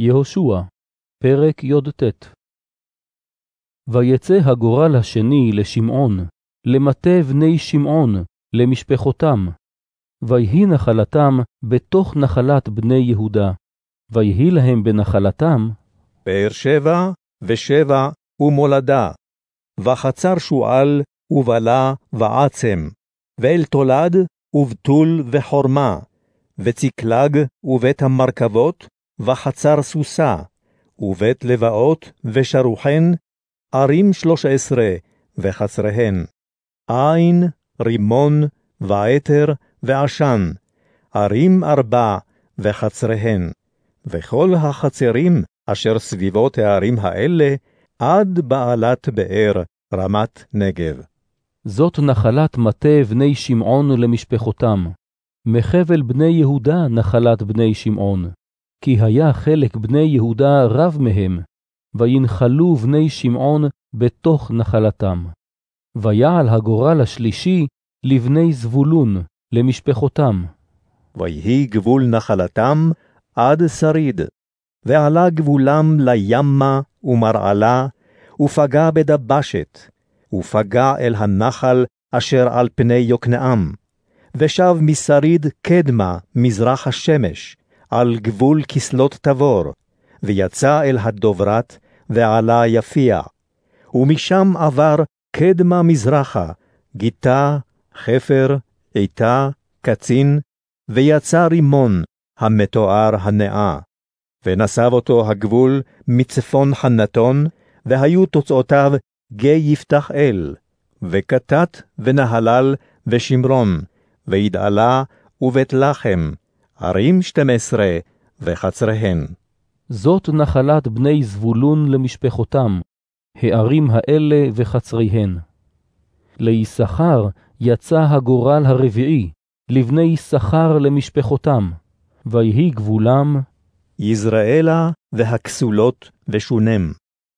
יהושע, פרק י"ט. ויצא הגורל השני לשמעון, למטה בני שמעון, למשפחותם. ויהי נחלתם בתוך נחלת בני יהודה, ויהי להם בנחלתם באר שבע ושבע ומולדה, וחצר שועל ובלה ועצם, ואל תולד ובתול וחורמה, וצקלג ובית המרכבות, וחצר סוסה, ובית לבאות ושרוחן, ערים שלוש עשרה וחצריהן. עין, רימון, ועתר, ועשן, ערים ארבע וחצריהן. וכל החצרים אשר סביבות הערים האלה, עד בעלת באר רמת נגב. זאת נחלת מטה בני שמעון למשפחותם, מחבל בני יהודה נחלת בני שמעון. כי היה חלק בני יהודה רב מהם, וינחלו בני שמעון בתוך נחלתם. ויעל הגורל השלישי לבני זבולון, למשפחותם. ויהי גבול נחלתם עד שריד, ועלה גבולם לימה ומרעלה, ופגע בדבשת, ופגע אל הנחל אשר על פני יוקנעם, ושב משריד קדמה מזרח השמש, על גבול כסלות תבור, ויצא אל הדוברת, ועלה יפיע. ומשם עבר קדמה מזרחה, גיטה, חפר, עיטה, קצין, ויצא רימון, המתואר הנאה. ונסב אותו הגבול מצפון חנתון, והיו תוצאותיו גיא יפתח אל, וכתת ונהלל ושמרון, וידעלה ובית לחם, ערים שתים עשרה וחצריהן. זאת נחלת בני זבולון למשפחותם, הערים האלה וחצריהן. ליששכר יצא הגורל הרביעי, לבני יששכר למשפחותם, ויהי גבולם יזרעאלה והכסולות ושונם,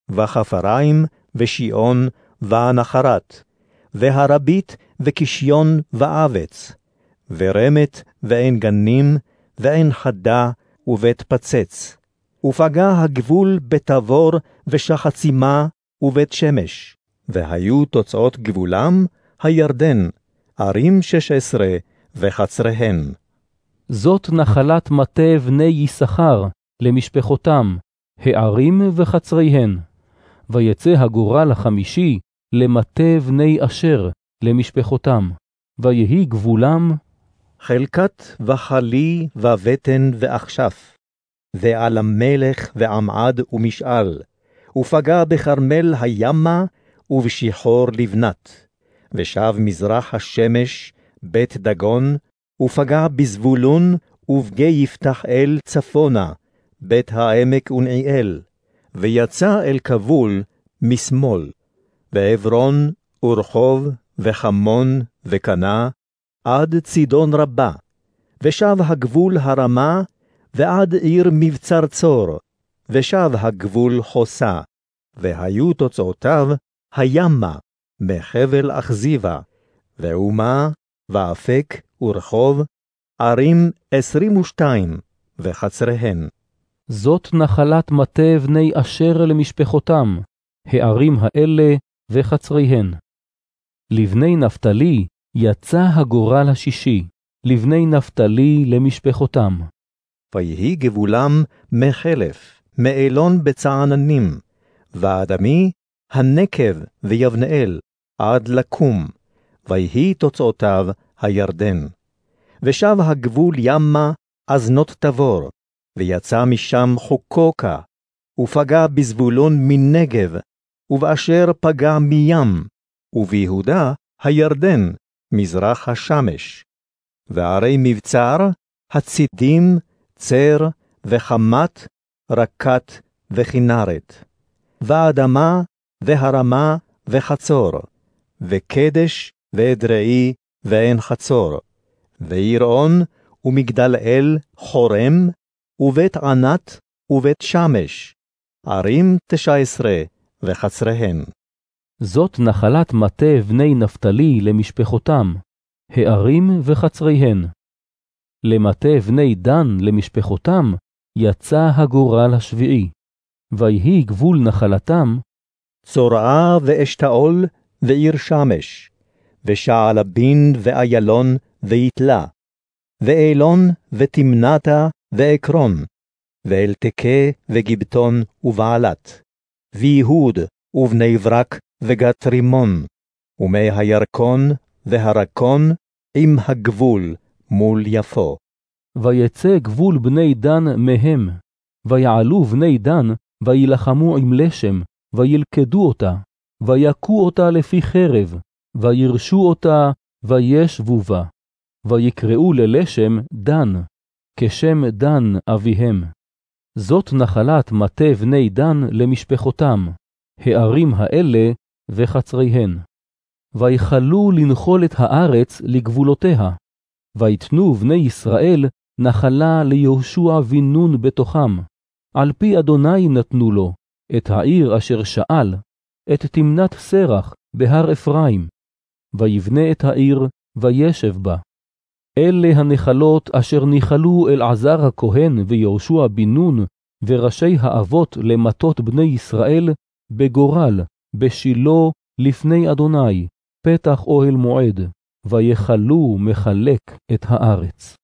וחפריים ושיעון והנחרת, והרבית וקישיון ואבץ, ורמת ועין גנים, ועין חדה ובית פצץ. ופגע הגבול בתבור ושחצימה ובית שמש. והיו תוצאות גבולם הירדן, ערים שש עשרה וחצריהן. זאת נחלת מטה בני יששכר למשפחותם, הערים וחצריהן. ויצא הגורל החמישי למטה בני אשר למשפחותם, ויהי גבולם חלקת וחלי ובטן ואכשף, ועל המלך ועמעד ומשאל, ופגע בכרמל הימה ובשיחור לבנת, ושב מזרח השמש בית דגון, ופגע בזבולון ובגי יפתח אל צפונה, בית העמק ונעיאל, ויצא אל כבול משמאל, ועברון ורחוב וחמון וקנה, עד צידון רבה, ושב הגבול הרמה, ועד עיר מבצר צור, ושב הגבול חוסה, והיו תוצאותיו הימה, מחבל אכזיבה, ואומה, ואפק ורחוב, ערים עשרים ושתיים, וחצריהן. זאת נחלת מטה בני אשר למשפחותם, הערים האלה וחצריהן. לבני נפתלי יצא הגורל השישי, לבני נפתלי למשפחותם. ויהי גבולם מחלף, מאלון בצעננים, ואדמי הנקב ויבנאל, עד לקום, ויהי תוצאותיו הירדן. ושב הגבול ימה אזנות תבור, ויצא משם חוקוקה, ופגע בזבולון מנגב, ובאשר פגע מים, וביהודה הירדן, מזרח השמש. וערי מבצר, הצידים, צר, וחמת, רקת וכנרת. ואדמה, והרמה, וחצור, וקדש, ואדראי, ועין חצור. ויראון, ומגדל אל, חורם, ובית ענת, ובית שמש. ערים תשע עשרה, וחצריהן. זאת נחלת מטה בני נפתלי למשפחותם, הערים וחצריהן. למטה בני דן למשפחותם, יצא הגורל השביעי. ויהי גבול נחלתם, צורעה ואשתאול ועיר שמש, ושעלבין ואיילון ויתלה, ואילון ותמנתה ועקרון, ואלתקה וגיבטון ובעלת, ויהוד ובני ברק וגת רימון, ומי הירקון והרקון עם הגבול מול יפו. ויצא גבול בני דן מהם, ויעלו בני דן, וילחמו עם לשם, וילכדו אותה, ויכו אותה לפי חרב, וירשו אותה, וישבו בה. ויקראו ללשם דן, כשם דן אביהם. זאת נחלת מטה בני דן למשפחותם, הערים האלה וחצריהן. ויכלו לנחול את הארץ לגבולותיה, ויתנו בני ישראל נחלה ליהושע בן נון בתוכם, על פי אדוני נתנו לו, את העיר אשר שאל, את תמנת סרח בהר אפרים, ויבנה את העיר, וישב בה. אלה הנחלות אשר ניחלו אלעזר הכהן ויהושע בן נון, וראשי האבות למטות בני ישראל, בגורל, בשילה, לפני אדוני, פתח אוהל מועד, ויכלו מחלק את הארץ.